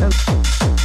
Oh.